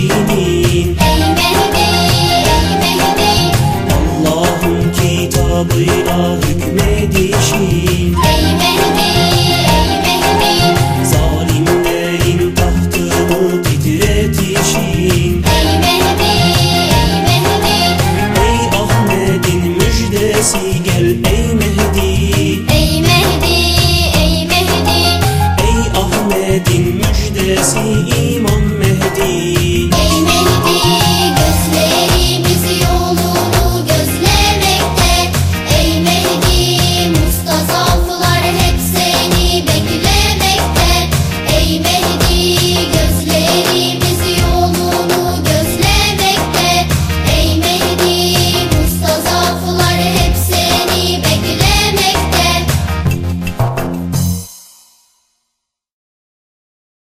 đi. tìm